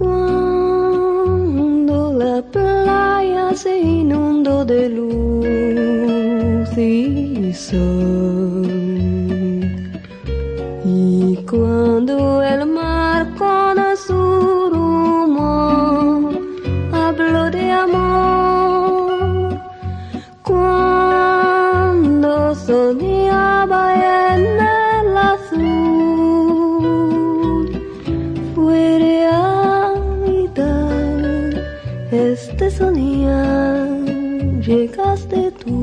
Cuando la playa se inundó de luz y sol. Y cuando el mar soñar, llegaste tú.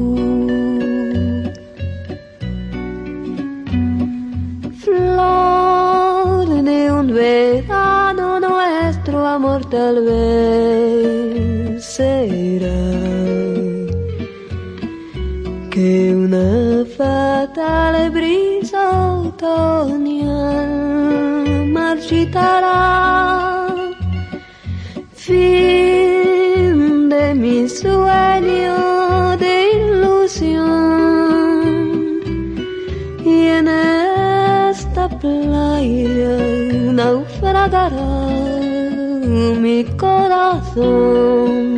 Flor de un verano nuestro amor tal vez será que una fatal brisa otoñal marchitará. Fin naufragará mi corazón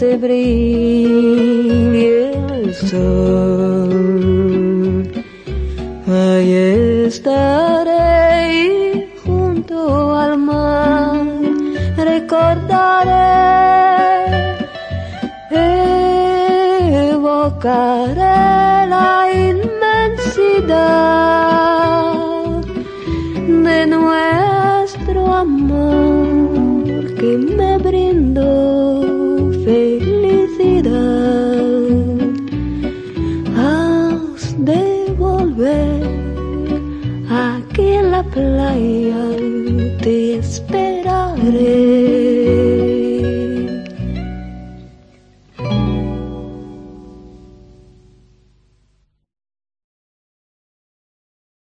nuevamente brille el sol, ahí estaré junto al mar. Recordaré, evocaré la inmensidad de nuestro amor que me brindó volver aquí en la playa, te esperaré.